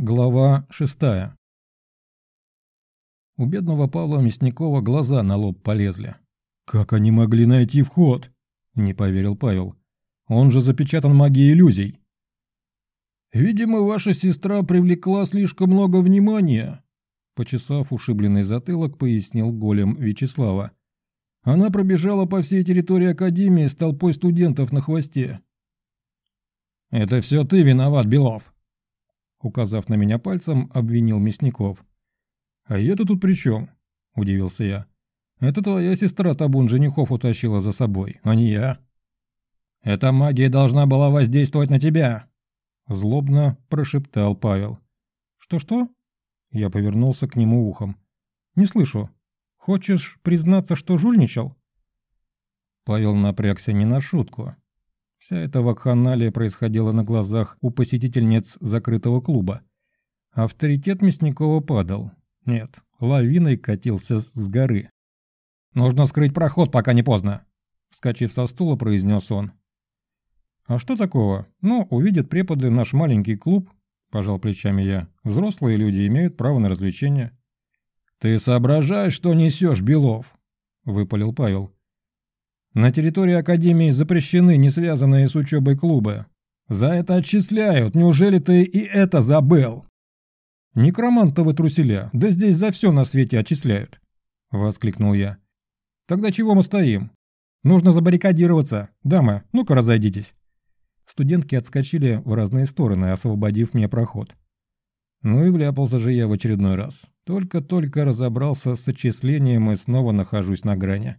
Глава шестая. У бедного Павла Мясникова глаза на лоб полезли. «Как они могли найти вход?» – не поверил Павел. «Он же запечатан магией иллюзий». «Видимо, ваша сестра привлекла слишком много внимания», – почесав ушибленный затылок, пояснил голем Вячеслава. «Она пробежала по всей территории Академии с толпой студентов на хвосте». «Это все ты виноват, Белов», указав на меня пальцем, обвинил Мясников. «А я-то тут при чем?» – удивился я. «Это твоя сестра табун женихов утащила за собой, а не я». «Эта магия должна была воздействовать на тебя!» – злобно прошептал Павел. «Что-что?» – я повернулся к нему ухом. «Не слышу. Хочешь признаться, что жульничал?» Павел напрягся не на шутку. Вся эта вакханалия происходила на глазах у посетительниц закрытого клуба. Авторитет Мясникова падал. Нет, лавиной катился с горы. «Нужно скрыть проход, пока не поздно», — вскочив со стула, произнес он. «А что такого? Ну, увидят преподы наш маленький клуб», — пожал плечами я. «Взрослые люди имеют право на развлечения». «Ты соображаешь, что несешь, Белов?» — выпалил Павел. На территории Академии запрещены не связанные с учебой клубы. За это отчисляют, неужели ты и это забыл? Некромантовы труселя, да здесь за все на свете отчисляют. Воскликнул я. Тогда чего мы стоим? Нужно забаррикадироваться. Дамы, ну-ка разойдитесь. Студентки отскочили в разные стороны, освободив мне проход. Ну и вляпался же я в очередной раз. Только-только разобрался с отчислением и снова нахожусь на грани.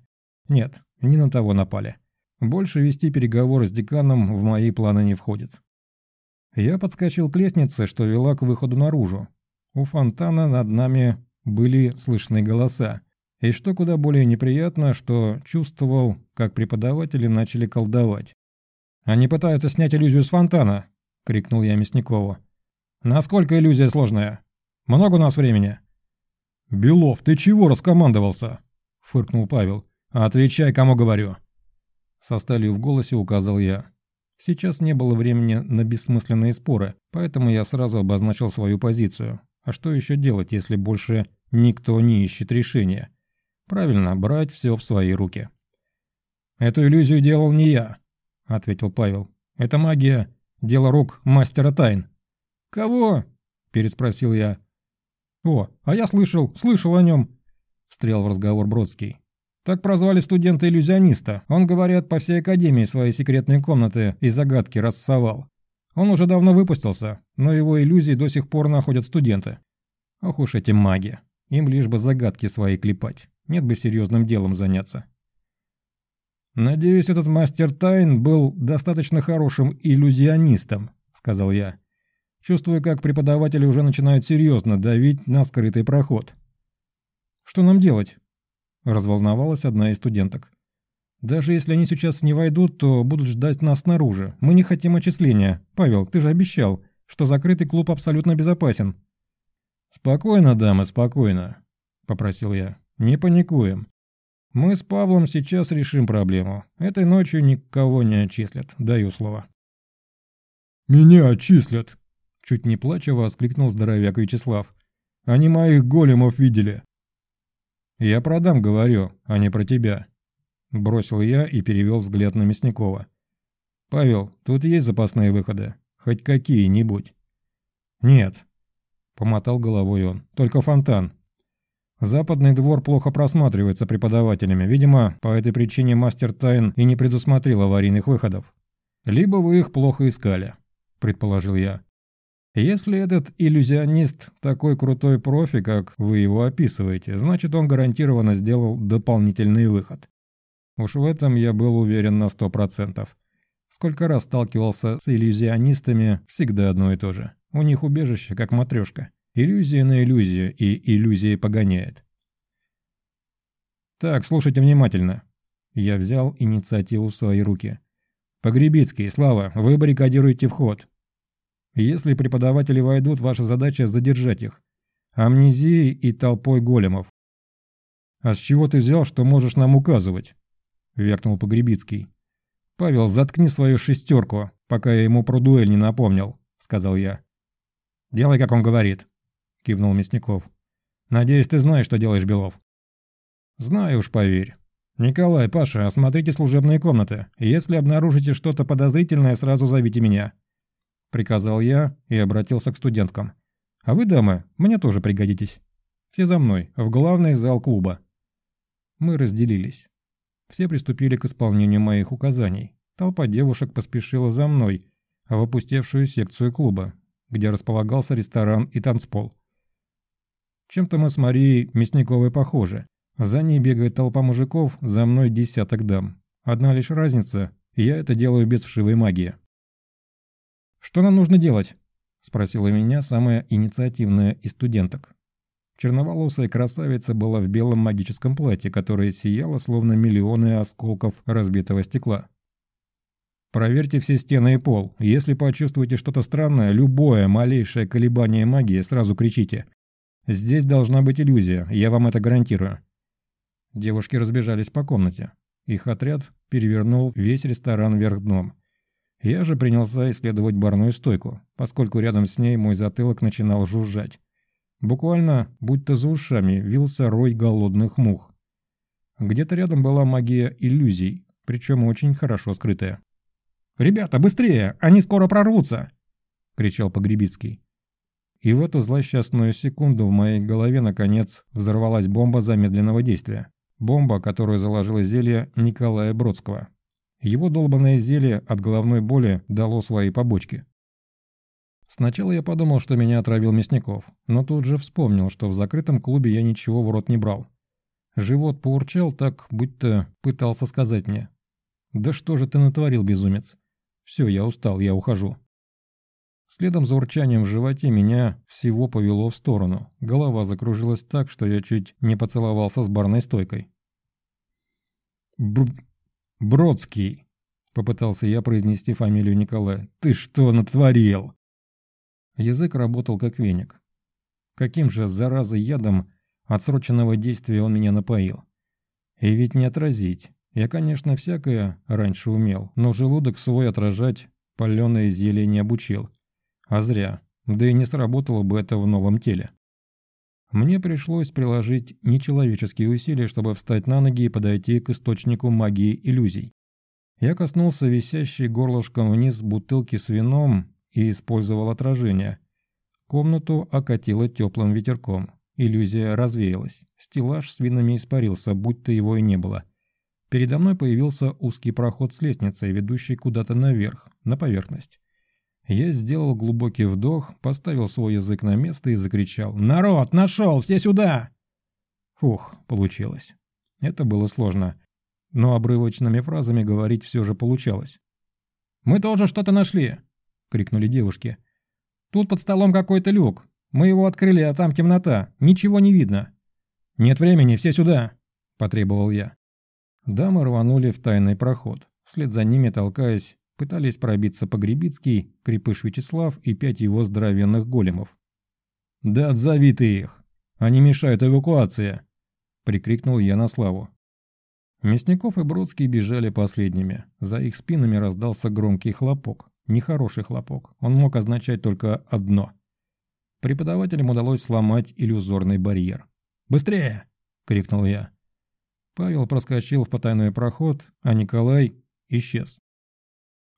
Нет, не на того напали. Больше вести переговоры с деканом в мои планы не входит. Я подскочил к лестнице, что вела к выходу наружу. У фонтана над нами были слышны голоса. И что куда более неприятно, что чувствовал, как преподаватели начали колдовать. «Они пытаются снять иллюзию с фонтана!» — крикнул я Мясникову. «Насколько иллюзия сложная? Много у нас времени?» «Белов, ты чего раскомандовался?» — фыркнул Павел. «Отвечай, кому говорю!» Со сталью в голосе указал я. Сейчас не было времени на бессмысленные споры, поэтому я сразу обозначил свою позицию. А что еще делать, если больше никто не ищет решения? Правильно, брать все в свои руки. «Эту иллюзию делал не я», — ответил Павел. «Это магия, дело рук мастера тайн». «Кого?» — переспросил я. «О, а я слышал, слышал о нем», — встрял в разговор Бродский. Так прозвали студента-иллюзиониста. Он, говорят, по всей академии свои секретные комнаты и загадки рассовал. Он уже давно выпустился, но его иллюзии до сих пор находят студенты. Ох уж эти маги. Им лишь бы загадки свои клепать. Нет бы серьезным делом заняться. «Надеюсь, этот мастер тайн был достаточно хорошим иллюзионистом», — сказал я. Чувствую, как преподаватели уже начинают серьезно давить на скрытый проход. «Что нам делать?» Разволновалась одна из студенток. «Даже если они сейчас не войдут, то будут ждать нас снаружи. Мы не хотим отчисления. Павел, ты же обещал, что закрытый клуб абсолютно безопасен». «Спокойно, дамы, спокойно», — попросил я. «Не паникуем. Мы с Павлом сейчас решим проблему. Этой ночью никого не отчислят, даю слово». «Меня отчислят!» Чуть не плача воскликнул здоровяк Вячеслав. «Они моих големов видели. «Я продам, говорю, а не про тебя», – бросил я и перевел взгляд на Мясникова. «Павел, тут есть запасные выходы? Хоть какие-нибудь?» «Нет», – помотал головой он, – «только фонтан. Западный двор плохо просматривается преподавателями. Видимо, по этой причине мастер Тайн и не предусмотрел аварийных выходов. Либо вы их плохо искали», – предположил я. Если этот иллюзионист такой крутой профи, как вы его описываете, значит он гарантированно сделал дополнительный выход. Уж в этом я был уверен на сто процентов. Сколько раз сталкивался с иллюзионистами, всегда одно и то же. У них убежище, как матрешка. Иллюзия на иллюзию, и иллюзии погоняет. Так, слушайте внимательно. Я взял инициативу в свои руки. Погребицкий, Слава, вы баррикадируете вход. Если преподаватели войдут, ваша задача задержать их. Амнезией и толпой големов. «А с чего ты взял, что можешь нам указывать?» — вякнул Погребицкий. «Павел, заткни свою шестерку, пока я ему про дуэль не напомнил», — сказал я. делай, как он говорит», — кивнул Мясников. «Надеюсь, ты знаешь, что делаешь, Белов». «Знаю уж, поверь. Николай, Паша, осмотрите служебные комнаты. Если обнаружите что-то подозрительное, сразу зовите меня», — приказал я и обратился к студенткам. «А вы, дамы, мне тоже пригодитесь. Все за мной, в главный зал клуба». Мы разделились. Все приступили к исполнению моих указаний. Толпа девушек поспешила за мной, в опустевшую секцию клуба, где располагался ресторан и танцпол. Чем-то мы с Марией Мясниковой похожи. За ней бегает толпа мужиков, за мной десяток дам. Одна лишь разница, я это делаю без вшивой магии. «Что нам нужно делать?» – спросила меня самая инициативная из студенток. Черноволосая красавица была в белом магическом платье, которое сияло словно миллионы осколков разбитого стекла. Проверьте все стены и пол. Если почувствуете что-то странное, любое малейшее колебание магии, сразу кричите. Здесь должна быть иллюзия, я вам это гарантирую. Девушки разбежались по комнате. Их отряд перевернул весь ресторан вверх дном. Я же принялся исследовать барную стойку, поскольку рядом с ней мой затылок начинал жужжать. Буквально, будто за ушами, вился рой голодных мух. Где-то рядом была магия иллюзий, причем очень хорошо скрытая. «Ребята, быстрее! Они скоро прорвутся!» — кричал Погребицкий. И в эту злосчастную секунду в моей голове, наконец, взорвалась бомба замедленного действия. Бомба, которую заложило зелье Николая Бродского. Его долбанное зелье от головной боли дало свои побочки. Сначала я подумал, что меня отравил Мясников, но тут же вспомнил, что в закрытом клубе я ничего в рот не брал. Живот поурчал так, будто пытался сказать мне. «Да что же ты натворил, безумец? Все, я устал, я ухожу». Следом за урчанием в животе меня всего повело в сторону. Голова закружилась так, что я чуть не поцеловался с барной стойкой. Бр... «Бродский», — попытался я произнести фамилию Николая. «Ты что натворил?» Язык работал как веник. Каким же, зараза, ядом отсроченного действия он меня напоил? И ведь не отразить. Я, конечно, всякое раньше умел, но желудок свой отражать паленое зелье не обучил. А зря. Да и не сработало бы это в новом теле. Мне пришлось приложить нечеловеческие усилия, чтобы встать на ноги и подойти к источнику магии иллюзий. Я коснулся висящей горлышком вниз бутылки с вином и использовал отражение. Комнату окатило теплым ветерком. Иллюзия развеялась. Стеллаж с винами испарился, будто его и не было. Передо мной появился узкий проход с лестницей, ведущий куда-то наверх, на поверхность. Я сделал глубокий вдох, поставил свой язык на место и закричал «Народ, нашел! Все сюда!» Фух, получилось. Это было сложно. Но обрывочными фразами говорить все же получалось. «Мы тоже что-то нашли!» — крикнули девушки. «Тут под столом какой-то люк. Мы его открыли, а там темнота. Ничего не видно». «Нет времени, все сюда!» — потребовал я. Дамы рванули в тайный проход. Вслед за ними, толкаясь, пытались пробиться Погребицкий, Крепыш Вячеслав и пять его здоровенных големов. «Да отзови ты их! Они мешают эвакуации!» — прикрикнул я на Славу. Мясников и Бродский бежали последними. За их спинами раздался громкий хлопок. Нехороший хлопок. Он мог означать только одно. Преподавателям удалось сломать иллюзорный барьер. «Быстрее!» — крикнул я. Павел проскочил в потайной проход, а Николай исчез.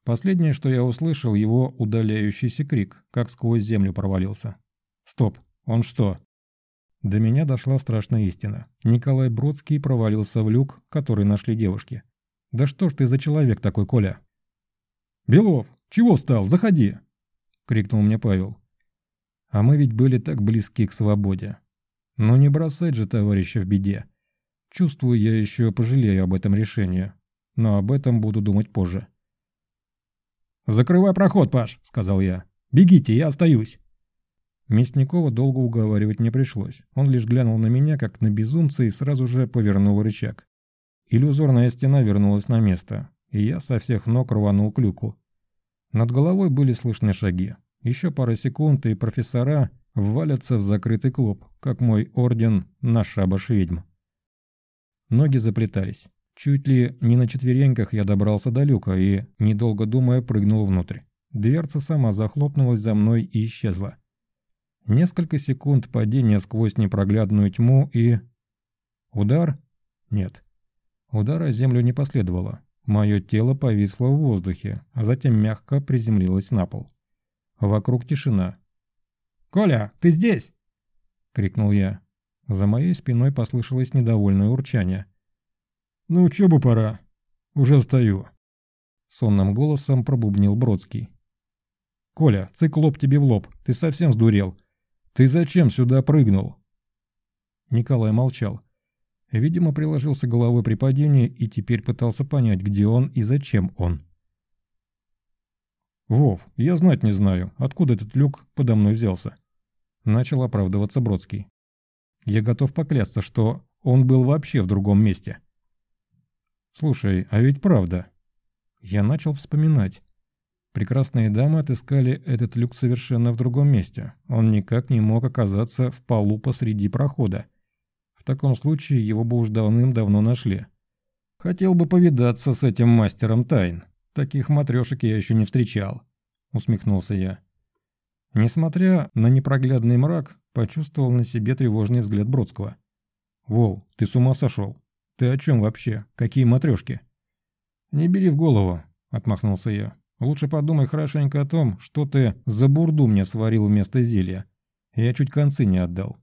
Последнее, что я услышал, его удаляющийся крик, как сквозь землю провалился. «Стоп! Он что?» До меня дошла страшная истина. Николай Бродский провалился в люк, который нашли девушки. «Да что ж ты за человек такой, Коля?» «Белов, чего встал? Заходи!» — крикнул мне Павел. А мы ведь были так близки к свободе. Но не бросать же товарища в беде. Чувствую, я еще пожалею об этом решении. Но об этом буду думать позже. «Закрывай проход, Паш», — сказал я. «Бегите, я остаюсь». Мясникова долго уговаривать не пришлось. Он лишь глянул на меня, как на безумца, и сразу же повернул рычаг. Иллюзорная стена вернулась на место, и я со всех ног рванул к люку. Над головой были слышны шаги. Еще пара секунд, и профессора ввалятся в закрытый клуб, как мой орден на шабаш ведьм. Ноги заплетались. Чуть ли не на четвереньках я добрался до люка и, недолго думая, прыгнул внутрь. Дверца сама захлопнулась за мной и исчезла. Несколько секунд падения сквозь непроглядную тьму и... Удар? Нет. Удара землю не последовало. Мое тело повисло в воздухе, а затем мягко приземлилось на пол. Вокруг тишина. «Коля, ты здесь?» — крикнул я. За моей спиной послышалось недовольное урчание. «На учебу пора. Уже встаю», — сонным голосом пробубнил Бродский. «Коля, циклоп тебе в лоб, ты совсем сдурел. Ты зачем сюда прыгнул?» Николай молчал. Видимо, приложился головой при падении и теперь пытался понять, где он и зачем он. «Вов, я знать не знаю, откуда этот люк подо мной взялся». Начал оправдываться Бродский. «Я готов поклясться, что он был вообще в другом месте». «Слушай, а ведь правда». Я начал вспоминать. Прекрасные дамы отыскали этот люк совершенно в другом месте. Он никак не мог оказаться в полу посреди прохода. В таком случае его бы уж давным-давно нашли. Хотел бы повидаться с этим мастером тайн. Таких матрешек я еще не встречал, усмехнулся я. Несмотря на непроглядный мрак, почувствовал на себе тревожный взгляд Бродского. «Воу, ты с ума сошел? Ты о чем вообще? Какие матрешки?» «Не бери в голову», — отмахнулся я. Лучше подумай хорошенько о том, что ты за бурду мне сварил вместо зелья. Я чуть концы не отдал.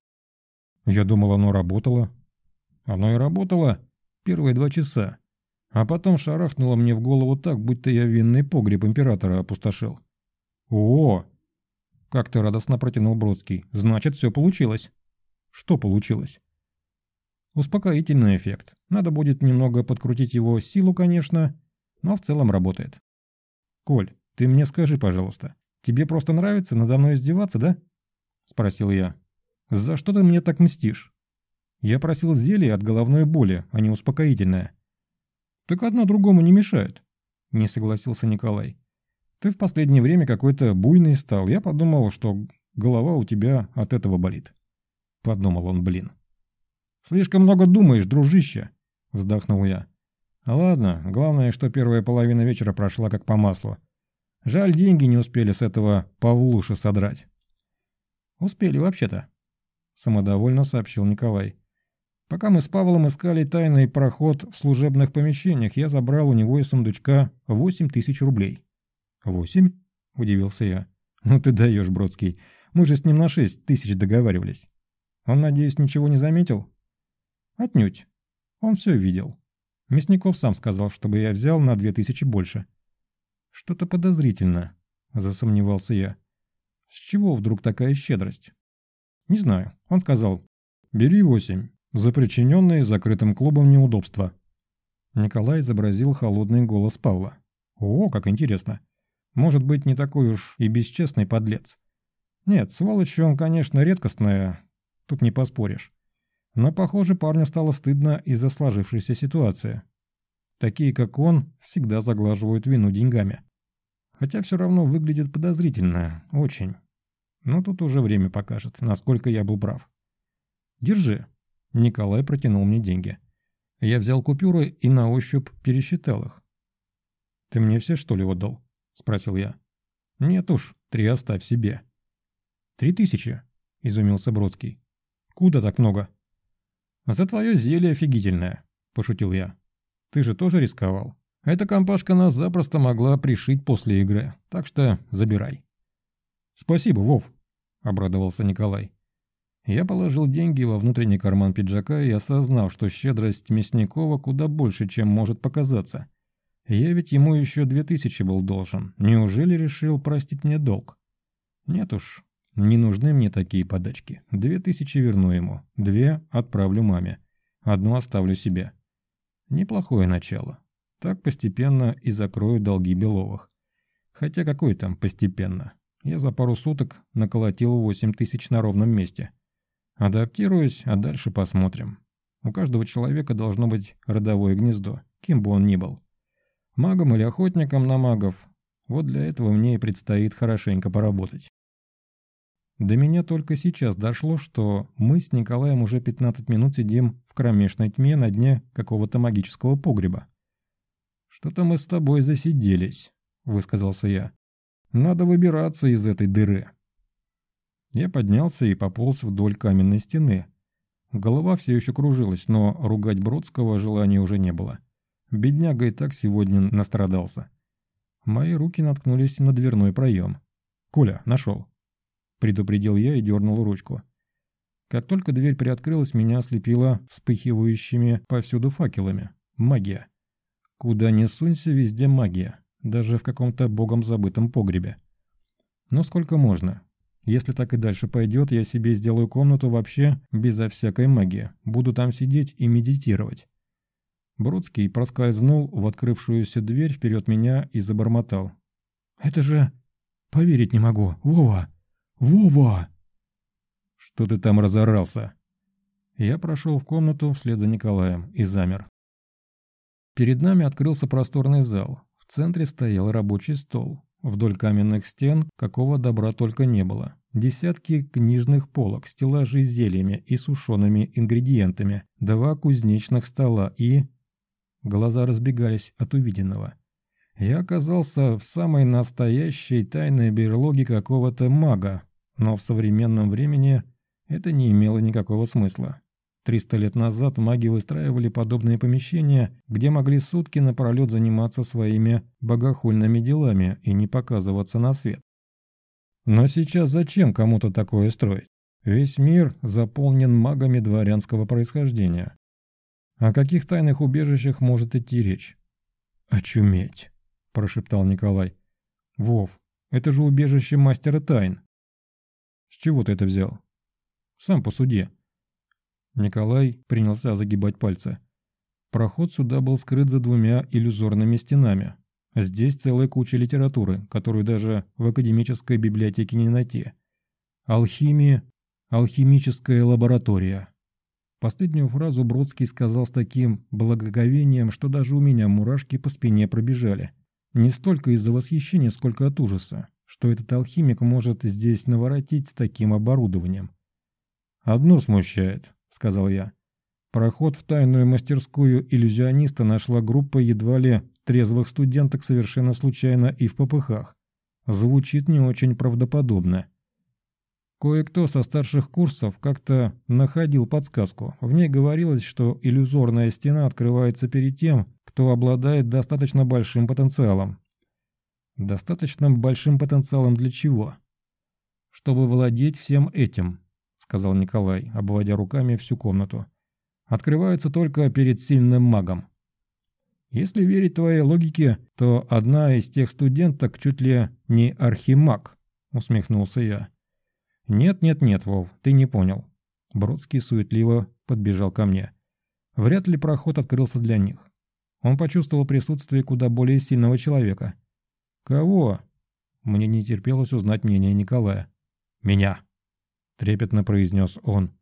Я думал, оно работало. Оно и работало первые два часа. А потом шарахнуло мне в голову так, будто я винный погреб императора опустошил. «О!» — как-то радостно протянул Бродский. «Значит, все получилось». «Что получилось?» «Успокоительный эффект. Надо будет немного подкрутить его силу, конечно, но в целом работает. «Коль, ты мне скажи, пожалуйста, тебе просто нравится надо мной издеваться, да?» – спросил я. «За что ты мне так мстишь?» Я просил зелье от головной боли, а не успокоительное. «Так одно другому не мешает», – не согласился Николай. «Ты в последнее время какой-то буйный стал. Я подумал, что голова у тебя от этого болит». Подумал он, блин. «Слишком много думаешь, дружище», – вздохнул я. Ладно, главное, что первая половина вечера прошла как по маслу. Жаль, деньги не успели с этого Павлуши содрать. Успели вообще-то, самодовольно сообщил Николай. Пока мы с Павлом искали тайный проход в служебных помещениях, я забрал у него из сундучка восемь тысяч рублей. «Восемь?» – удивился я. «Ну ты даешь, Бродский. Мы же с ним на шесть тысяч договаривались. Он, надеюсь, ничего не заметил?» «Отнюдь. Он все видел. Мясников сам сказал, чтобы я взял на две тысячи больше. Что-то подозрительно, засомневался я. С чего вдруг такая щедрость? Не знаю. Он сказал, бери восемь, за причиненные закрытым клубом неудобства. Николай изобразил холодный голос Павла. О, как интересно. Может быть, не такой уж и бесчестный подлец. Нет, сволочь он, конечно, редкостная, тут не поспоришь. Но, похоже, парню стало стыдно из-за сложившейся ситуации. Такие, как он, всегда заглаживают вину деньгами. Хотя все равно выглядит подозрительно, очень. Но тут уже время покажет, насколько я был прав. «Держи». Николай протянул мне деньги. Я взял купюры и на ощупь пересчитал их. «Ты мне все, что ли, отдал?» – спросил я. «Нет уж, три оставь себе». «Три тысячи?» – изумился Бродский. «Куда так много?» «За твое зелье офигительное», – пошутил я. «Ты же тоже рисковал. Эта компашка нас запросто могла пришить после игры, так что забирай». «Спасибо, Вов», – обрадовался Николай. Я положил деньги во внутренний карман пиджака и осознал, что щедрость Мясникова куда больше, чем может показаться. Я ведь ему еще две тысячи был должен. Неужели решил простить мне долг? Нет уж, не нужны мне такие подачки. Две тысячи верну ему, две отправлю маме, одну оставлю себе. Неплохое начало. Так постепенно и закрою долги Беловых. Хотя какой там постепенно? Я за пару суток наколотил восемь тысяч на ровном месте. Адаптируюсь, а дальше посмотрим. У каждого человека должно быть родовое гнездо, кем бы он ни был. Магом или охотником на магов. Вот для этого мне и предстоит хорошенько поработать. До меня только сейчас дошло, что мы с Николаем уже 15 минут сидим в кромешной тьме на дне какого-то магического погреба. «Что-то мы с тобой засиделись», — высказался я. «Надо выбираться из этой дыры». Я поднялся и пополз вдоль каменной стены. Голова все еще кружилась, но ругать Бродского желания уже не было. Бедняга и так сегодня настрадался. Мои руки наткнулись на дверной проем. «Коля, нашел!» Предупредил я и дернул ручку. Как только дверь приоткрылась, меня ослепило вспыхивающими повсюду факелами. Магия. Куда ни сунься, везде магия. Даже в каком-то богом забытом погребе. Но сколько можно? Если так и дальше пойдет, я себе сделаю комнату вообще безо всякой магии. Буду там сидеть и медитировать. Бродский проскользнул в открывшуюся дверь вперед меня и забормотал. «Это же... Поверить не могу. Вова! Вова!» «Что ты там разорался?» Я прошел в комнату вслед за Николаем и замер. Перед нами открылся просторный зал. В центре стоял рабочий стол. Вдоль каменных стен какого добра только не было. Десятки книжных полок, стеллажи с зельями и сушеными ингредиентами, два кузнечных стола и... Глаза разбегались от увиденного. Я оказался в самой настоящей тайной берлоге какого-то мага, но в современном времени это не имело никакого смысла. Триста лет назад маги выстраивали подобные помещения, где могли сутки напролет заниматься своими богохульными делами и не показываться на свет. Но сейчас зачем кому-то такое строить? Весь мир заполнен магами дворянского происхождения. О каких тайных убежищах может идти речь? «Очуметь», – прошептал Николай. «Вов, это же убежище мастера тайн». «С чего ты это взял?» Сам по суде. Николай принялся загибать пальцы. Проход сюда был скрыт за двумя иллюзорными стенами. Здесь целая куча литературы, которую даже в академической библиотеке не найти. Алхимия, алхимическая лаборатория. Последнюю фразу Бродский сказал с таким благоговением, что даже у меня мурашки по спине пробежали. Не столько из-за восхищения, сколько от ужаса, что этот алхимик может здесь наворотить с таким оборудованием. «Одно смущает», — сказал я. Проход в тайную мастерскую иллюзиониста нашла группа едва ли трезвых студенток совершенно случайно и в попыхах. Звучит не очень правдоподобно. Кое-кто со старших курсов как-то находил подсказку. В ней говорилось, что иллюзорная стена открывается перед тем, кто обладает достаточно большим потенциалом. Достаточно большим потенциалом для чего? Чтобы владеть всем этим сказал Николай, обводя руками всю комнату. «Открываются только перед сильным магом. Если верить твоей логике, то одна из тех студенток чуть ли не архимаг», — усмехнулся я. «Нет-нет-нет, Вов, ты не понял». Бродский суетливо подбежал ко мне. Вряд ли проход открылся для них. Он почувствовал присутствие куда более сильного человека. «Кого?» Мне не терпелось узнать мнение Николая. «Меня» трепетно произнес он.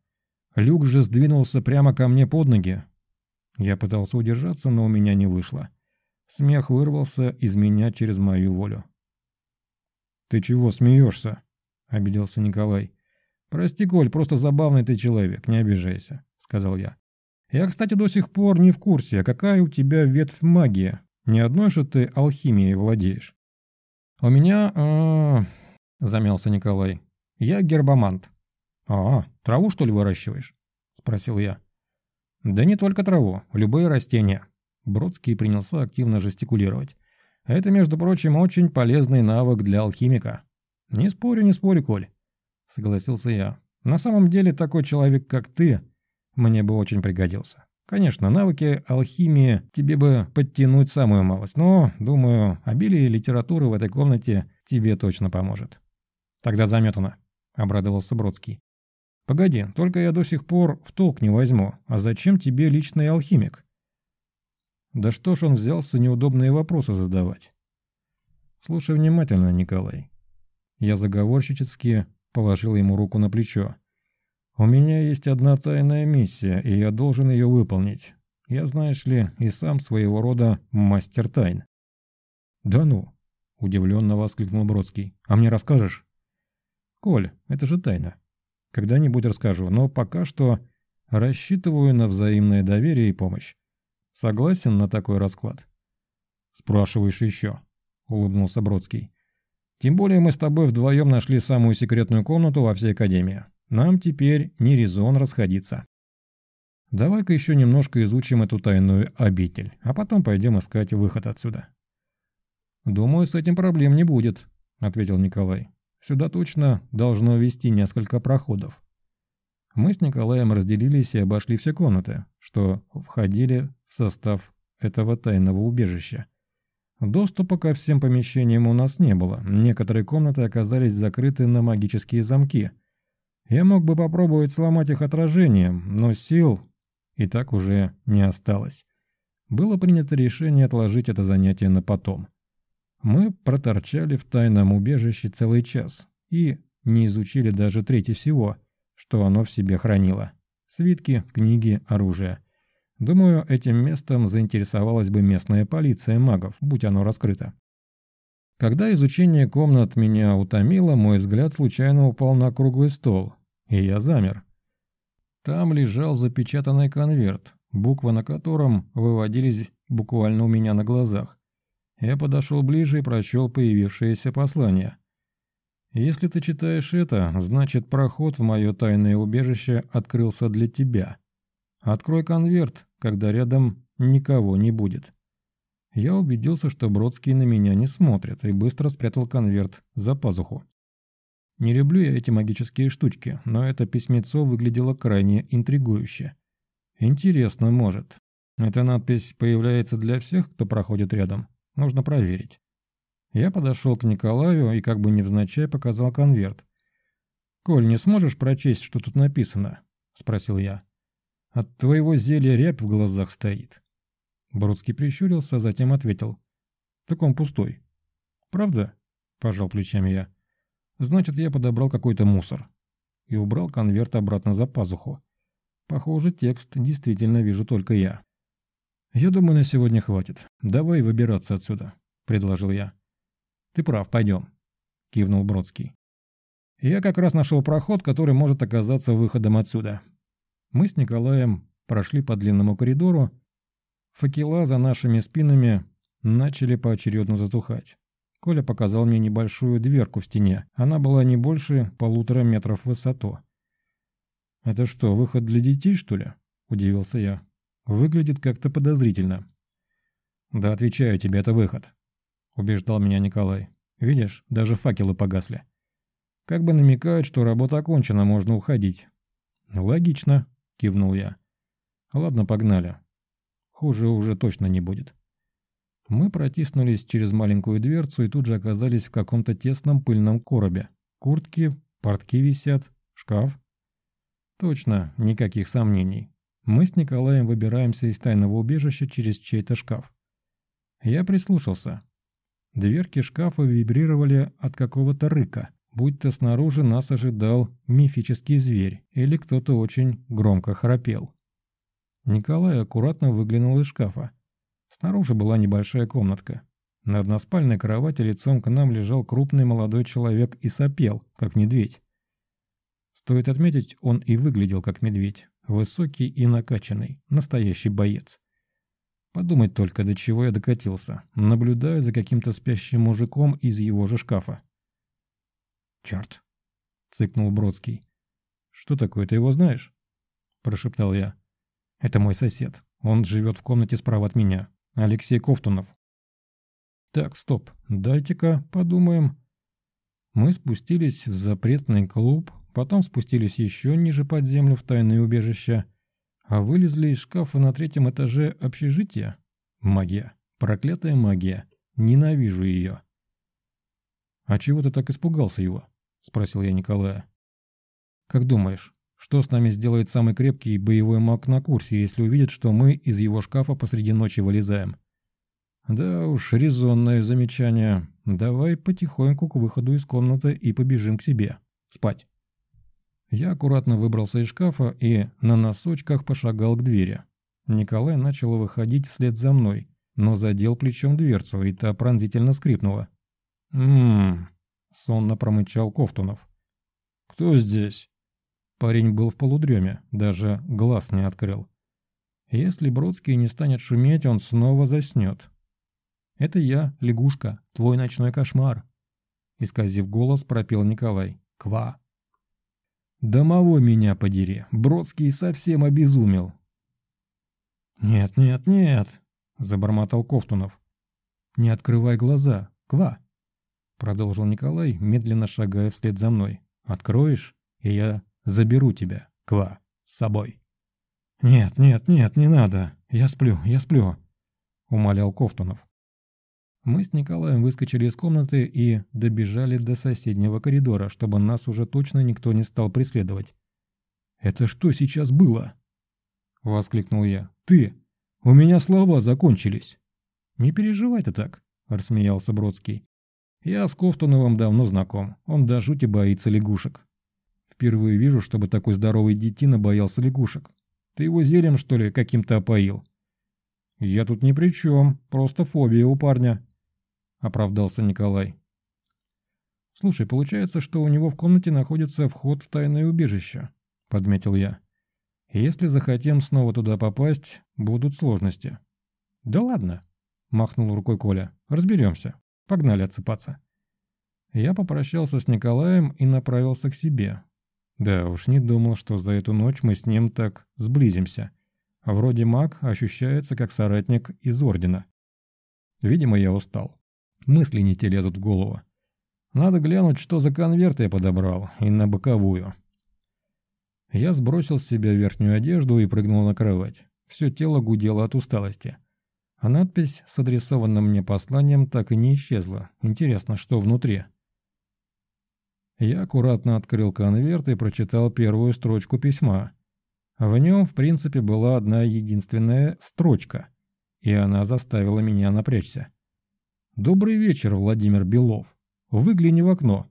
Люк же сдвинулся прямо ко мне под ноги. Я пытался удержаться, но у меня не вышло. Смех вырвался из меня через мою волю. «Ты чего смеешься?» — обиделся Николай. «Прости, Коль, просто забавный ты человек, не обижайся», — сказал я. «Я, кстати, до сих пор не в курсе, какая у тебя ветвь магии. Ни одной же ты алхимией владеешь». «У меня...» э, замялся Николай. «Я гербомант. «А, траву, что ли, выращиваешь?» – спросил я. «Да не только траву, любые растения». Бродский принялся активно жестикулировать. «Это, между прочим, очень полезный навык для алхимика». «Не спорю, не спорю, Коль», – согласился я. «На самом деле такой человек, как ты, мне бы очень пригодился. Конечно, навыки алхимии тебе бы подтянуть самую малость, но, думаю, обилие литературы в этой комнате тебе точно поможет». «Тогда заметано», – обрадовался Бродский. «Погоди, только я до сих пор в толк не возьму. А зачем тебе личный алхимик?» Да что ж он взялся неудобные вопросы задавать? Слушай внимательно, Николай. Я заговорщически положил ему руку на плечо. У меня есть одна тайная миссия, и я должен ее выполнить. Я, знаешь ли, и сам своего рода мастер тайн. Да ну, удивленно воскликнул Бродский. А мне расскажешь? Коль, это же тайна. Когда-нибудь расскажу, но пока что рассчитываю на взаимное доверие и помощь. Согласен на такой расклад? Спрашиваешь еще, улыбнулся Бродский. Тем более мы с тобой вдвоем нашли самую секретную комнату во всей Академии. Нам теперь не резон расходиться. Давай-ка еще немножко изучим эту тайную обитель, а потом пойдем искать выход отсюда. Думаю, с этим проблем не будет, ответил Николай. Сюда точно должно вести несколько проходов. Мы с Николаем разделились и обошли все комнаты, что входили в состав этого тайного убежища. Доступа ко всем помещениям у нас не было, некоторые комнаты оказались закрыты на магические замки. Я мог бы попробовать сломать их отражением, но сил и так уже не осталось. Было принято решение отложить это занятие на потом. Мы проторчали в тайном убежище целый час и не изучили даже трети всего, что оно в себе хранило. Свитки, книги, оружие. Думаю, этим местом заинтересовалась бы местная полиция магов, будь оно раскрыто. Когда изучение комнат меня утомило, мой взгляд случайно упал на круглый стол, и я замер. Там лежал запечатанный конверт, буквы на котором выводились буквально у меня на глазах. Я подошел ближе и прочел появившееся послание. «Если ты читаешь это, значит проход в мое тайное убежище открылся для тебя. Открой конверт, когда рядом никого не будет». Я убедился, что Бродский на меня не смотрит, и быстро спрятал конверт за пазуху. Не люблю я эти магические штучки, но это письмецо выглядело крайне интригующе. Интересно, может. Эта надпись появляется для всех, кто проходит рядом. Нужно проверить. Я подошел к Николаю и как бы невзначай показал конверт. «Коль, не сможешь прочесть, что тут написано?» – спросил я. «От твоего зелья рябь в глазах стоит». Бродский прищурился, затем ответил. «Так он пустой». «Правда?» – пожал плечами я. Значит, я подобрал какой-то мусор. И убрал конверт обратно за пазуху. Похоже, текст действительно вижу только я. «Я думаю, на сегодня хватит. Давай выбираться отсюда», — предложил я. «Ты прав, пойдем», — кивнул Бродский. «Я как раз нашел проход, который может оказаться выходом отсюда». Мы с Николаем прошли по длинному коридору. Факела за нашими спинами начали поочередно затухать. Коля показал мне небольшую дверку в стене. Она была не больше полутора метров в высоту. «Это что, выход для детей, что ли?» – удивился я. «Выглядит как-то подозрительно». «Да отвечаю тебе, это выход», – убеждал меня Николай. «Видишь, даже факелы погасли. Как бы намекают, что работа окончена, можно уходить». «Логично», – кивнул я. «Ладно, погнали. Хуже уже точно не будет». Мы протиснулись через маленькую дверцу и тут же оказались в каком-то тесном пыльном коробе. Куртки, портки висят, шкаф. Точно, никаких сомнений. Мы с Николаем выбираемся из тайного убежища через чей-то шкаф. Я прислушался. Дверки шкафа вибрировали от какого-то рыка, будь-то снаружи нас ожидал мифический зверь или кто-то очень громко храпел. Николай аккуратно выглянул из шкафа. Снаружи была небольшая комнатка. На односпальной кровати лицом к нам лежал крупный молодой человек и сопел, как медведь. Стоит отметить, он и выглядел как медведь. Высокий и накачанный, настоящий боец. Подумать только, до чего я докатился, наблюдая за каким-то спящим мужиком из его же шкафа. «Черт!» — цыкнул Бродский. «Что такое, ты его знаешь?» — прошептал я. «Это мой сосед. Он живет в комнате справа от меня. Алексей Ковтунов. Так, стоп, дайте-ка подумаем. Мы спустились в запретный клуб, потом спустились еще ниже под землю в тайное убежище, а вылезли из шкафа на третьем этаже общежития. Магия. Проклятая магия. Ненавижу ее. «А чего ты так испугался его?» – спросил я Николая. «Как думаешь, что с нами сделает самый крепкий боевой маг на курсе, если увидит, что мы из его шкафа посреди ночи вылезаем? Да уж, резонное замечание. Давай потихоньку к выходу из комнаты и побежим к себе. Спать. Я аккуратно выбрался из шкафа и на носочках пошагал к двери. Николай начал выходить вслед за мной, но задел плечом дверцу, и та пронзительно скрипнула. «М-м-м», сонно промычал Ковтунов. «Кто здесь?» Парень был в полудреме, даже глаз не открыл. Если Бродский не станет шуметь, он снова заснет. «Это я, лягушка, твой ночной кошмар». — исказив голос, пропел Николай. «Ква». «Домовой меня подери, Бродский совсем обезумел». «Нет, нет, нет», — забормотал Ковтунов. «Не открывай глаза, Ква», — продолжил Николай, медленно шагая вслед за мной. «Откроешь, и я заберу тебя, Ква, с собой». «Нет, нет, нет, не надо. Я сплю, я сплю», — умолял Ковтунов. Мы с Николаем выскочили из комнаты и добежали до соседнего коридора, чтобы нас уже точно никто не стал преследовать. «Это что сейчас было?» — воскликнул я. «Ты! У меня слова закончились!» «Не переживай ты так», — рассмеялся Бродский. «Я с Ковтуновым давно знаком. Он до жути боится лягушек. Впервые вижу, чтобы такой здоровый детина боялся лягушек. Ты его зельем, что ли, каким-то опоил?» «Я тут ни при чем, просто фобия у парня», — оправдался Николай. «Слушай, получается, что у него в комнате находится вход в тайное убежище», — подметил я. «Если захотим снова туда попасть, будут сложности». «Да ладно», — махнул рукой Коля. «Разберемся. Погнали отсыпаться». Я попрощался с Николаем и направился к себе. Да уж не думал, что за эту ночь мы с ним так сблизимся. Вроде маг ощущается как соратник из Ордена. Видимо, я устал. Мысли не те лезут в голову. Надо глянуть, что за конверт я подобрал, и на боковую. Я сбросил с себя верхнюю одежду и прыгнул на кровать. Все тело гудело от усталости. А надпись с адресованным мне посланием так и не исчезла. Интересно, что внутри? Я аккуратно открыл конверт и прочитал первую строчку письма. В нем, в принципе, была одна единственная строчка, и она заставила меня напрячься. «Добрый вечер, Владимир Белов. Выгляни в окно.